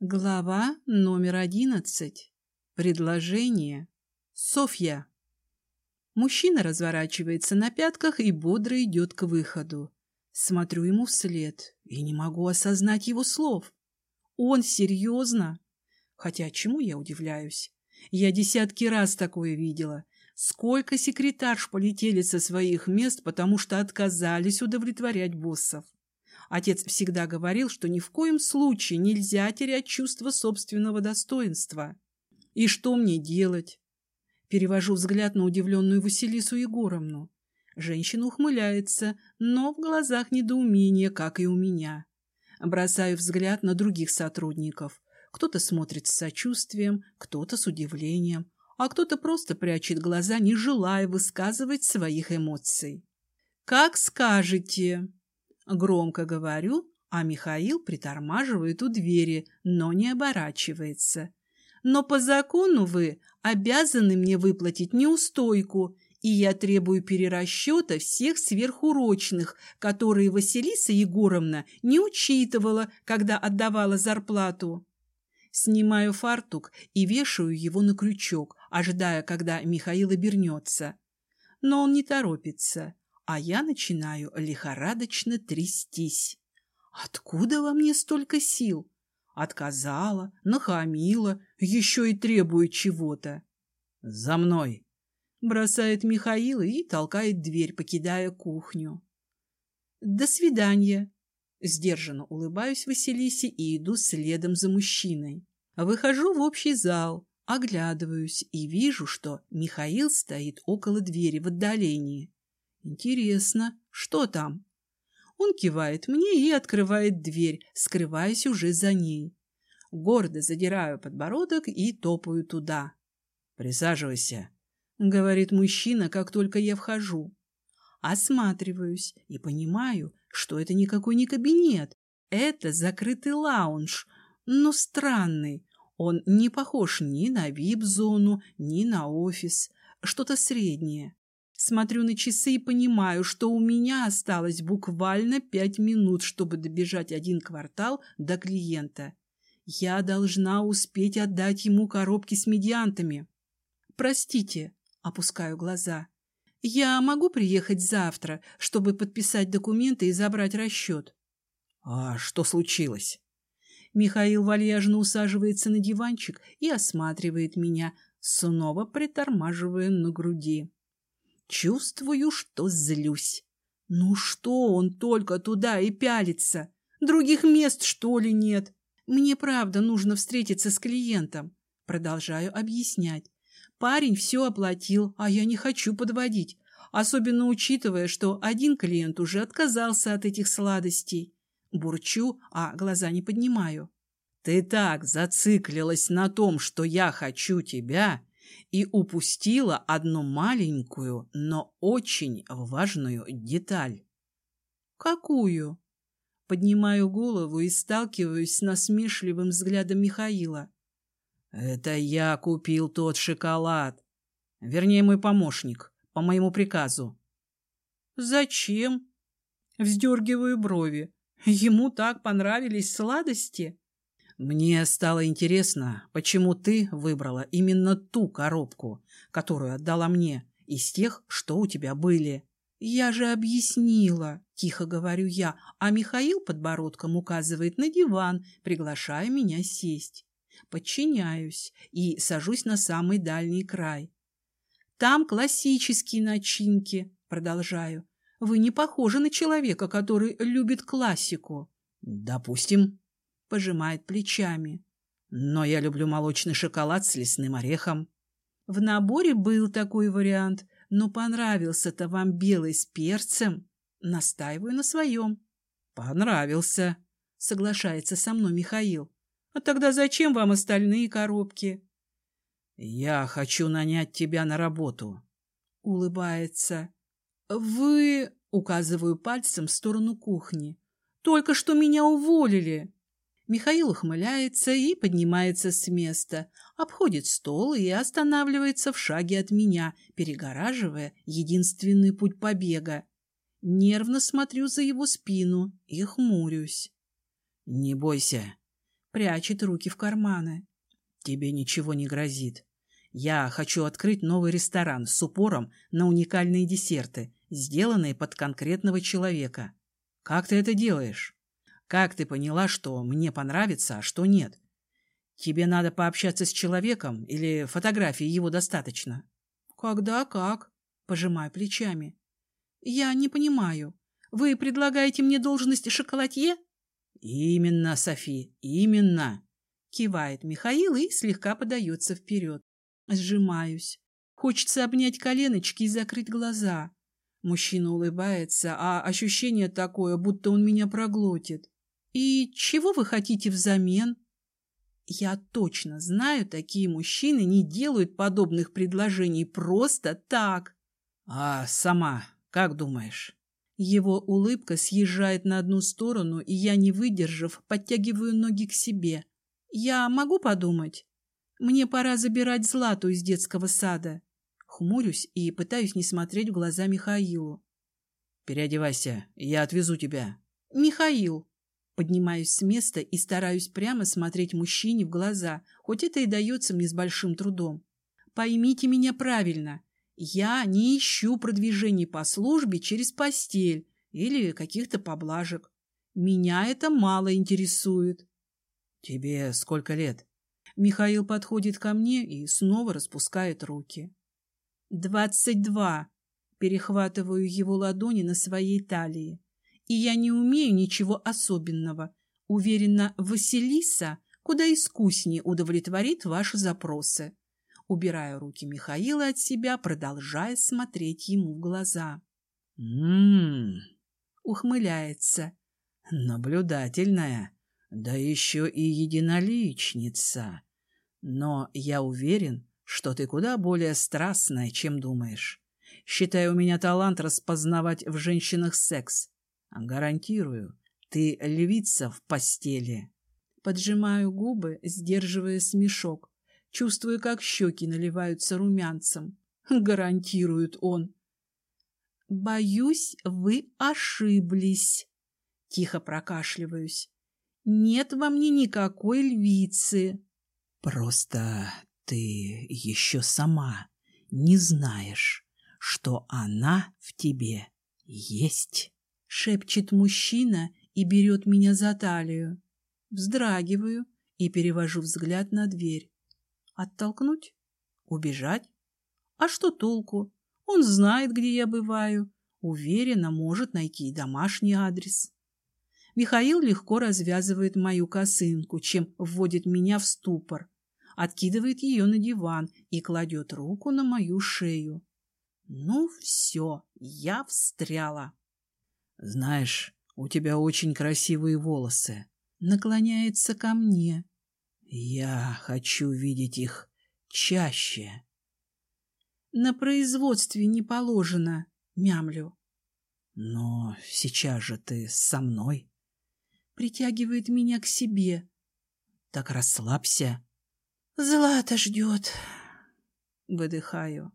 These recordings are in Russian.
Глава номер одиннадцать. Предложение. Софья. Мужчина разворачивается на пятках и бодро идет к выходу. Смотрю ему вслед и не могу осознать его слов. Он серьезно? Хотя чему я удивляюсь? Я десятки раз такое видела. Сколько секретарш полетели со своих мест, потому что отказались удовлетворять боссов. Отец всегда говорил, что ни в коем случае нельзя терять чувство собственного достоинства. И что мне делать? Перевожу взгляд на удивленную Василису Егоровну. Женщина ухмыляется, но в глазах недоумение, как и у меня. Бросаю взгляд на других сотрудников. Кто-то смотрит с сочувствием, кто-то с удивлением, а кто-то просто прячет глаза, не желая высказывать своих эмоций. «Как скажете!» Громко говорю, а Михаил притормаживает у двери, но не оборачивается. Но по закону вы обязаны мне выплатить неустойку, и я требую перерасчета всех сверхурочных, которые Василиса Егоровна не учитывала, когда отдавала зарплату. Снимаю фартук и вешаю его на крючок, ожидая, когда Михаил обернется. Но он не торопится а я начинаю лихорадочно трястись. Откуда во мне столько сил? Отказала, нахамила, еще и требует чего-то. «За мной!» Бросает Михаил и толкает дверь, покидая кухню. «До свидания!» Сдержанно улыбаюсь Василисе и иду следом за мужчиной. Выхожу в общий зал, оглядываюсь и вижу, что Михаил стоит около двери в отдалении. Интересно, что там? Он кивает мне и открывает дверь, скрываясь уже за ней. Гордо задираю подбородок и топаю туда. «Присаживайся», — говорит мужчина, как только я вхожу. Осматриваюсь и понимаю, что это никакой не кабинет. Это закрытый лаунж, но странный. Он не похож ни на вип-зону, ни на офис. Что-то среднее. Смотрю на часы и понимаю, что у меня осталось буквально пять минут, чтобы добежать один квартал до клиента. Я должна успеть отдать ему коробки с медиантами. Простите, опускаю глаза. Я могу приехать завтра, чтобы подписать документы и забрать расчет? А что случилось? Михаил вальяжно усаживается на диванчик и осматривает меня, снова притормаживая на груди. Чувствую, что злюсь. Ну что он только туда и пялится? Других мест, что ли, нет? Мне правда нужно встретиться с клиентом. Продолжаю объяснять. Парень все оплатил, а я не хочу подводить, особенно учитывая, что один клиент уже отказался от этих сладостей. Бурчу, а глаза не поднимаю. Ты так зациклилась на том, что я хочу тебя, и упустила одну маленькую, но очень важную деталь. «Какую?» Поднимаю голову и сталкиваюсь с насмешливым взглядом Михаила. «Это я купил тот шоколад. Вернее, мой помощник, по моему приказу». «Зачем?» Вздергиваю брови. Ему так понравились сладости. Мне стало интересно, почему ты выбрала именно ту коробку, которую отдала мне, из тех, что у тебя были. Я же объяснила, тихо говорю я, а Михаил подбородком указывает на диван, приглашая меня сесть. Подчиняюсь и сажусь на самый дальний край. Там классические начинки, продолжаю. Вы не похожи на человека, который любит классику. Допустим, пожимает плечами. Но я люблю молочный шоколад с лесным орехом. В наборе был такой вариант, но понравился-то вам белый с перцем. Настаиваю на своем. Понравился, соглашается со мной Михаил. А тогда зачем вам остальные коробки? Я хочу нанять тебя на работу. Улыбается. Вы, указываю пальцем в сторону кухни, только что меня уволили. Михаил ухмыляется и поднимается с места, обходит стол и останавливается в шаге от меня, перегораживая единственный путь побега. Нервно смотрю за его спину и хмурюсь. — Не бойся. прячет руки в карманы. Тебе ничего не грозит. Я хочу открыть новый ресторан с упором на уникальные десерты, сделанные под конкретного человека. Как ты это делаешь? Как ты поняла, что мне понравится, а что нет? Тебе надо пообщаться с человеком или фотографии его достаточно? Когда как? Пожимаю плечами. Я не понимаю. Вы предлагаете мне должность шоколадье? Именно, Софи, именно. Кивает Михаил и слегка подается вперед. Сжимаюсь. Хочется обнять коленочки и закрыть глаза. Мужчина улыбается, а ощущение такое, будто он меня проглотит. И чего вы хотите взамен? Я точно знаю, такие мужчины не делают подобных предложений просто так. А сама как думаешь? Его улыбка съезжает на одну сторону, и я, не выдержав, подтягиваю ноги к себе. Я могу подумать? Мне пора забирать Злату из детского сада. Хмурюсь и пытаюсь не смотреть в глаза Михаилу. Переодевайся, я отвезу тебя. Михаил. Поднимаюсь с места и стараюсь прямо смотреть мужчине в глаза, хоть это и дается мне с большим трудом. Поймите меня правильно. Я не ищу продвижений по службе через постель или каких-то поблажек. Меня это мало интересует. Тебе сколько лет? Михаил подходит ко мне и снова распускает руки. «Двадцать два!» Перехватываю его ладони на своей талии. И я не умею ничего особенного. Уверена, Василиса куда искуснее удовлетворит ваши запросы. Убираю руки Михаила от себя, продолжая смотреть ему в глаза. «М-м-м!» Ухмыляется. «Наблюдательная, да еще и единоличница. Но я уверен, что ты куда более страстная, чем думаешь. Считай, у меня талант распознавать в женщинах секс. Гарантирую, ты львица в постели. Поджимаю губы, сдерживая смешок. Чувствую, как щеки наливаются румянцем. Гарантирует он. «Боюсь, вы ошиблись», — тихо прокашливаюсь. «Нет во мне никакой львицы». «Просто ты еще сама не знаешь, что она в тебе есть, — шепчет мужчина и берет меня за талию. Вздрагиваю и перевожу взгляд на дверь. Оттолкнуть? Убежать? А что толку? Он знает, где я бываю. Уверенно может найти домашний адрес. Михаил легко развязывает мою косынку, чем вводит меня в ступор откидывает ее на диван и кладет руку на мою шею. Ну все, я встряла. Знаешь, у тебя очень красивые волосы. Наклоняется ко мне. Я хочу видеть их чаще. На производстве не положено, мямлю. Но сейчас же ты со мной. Притягивает меня к себе. Так расслабься. Злата ждет. Выдыхаю.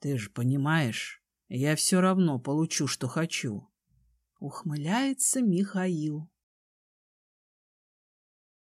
Ты же понимаешь, я все равно получу, что хочу. Ухмыляется Михаил.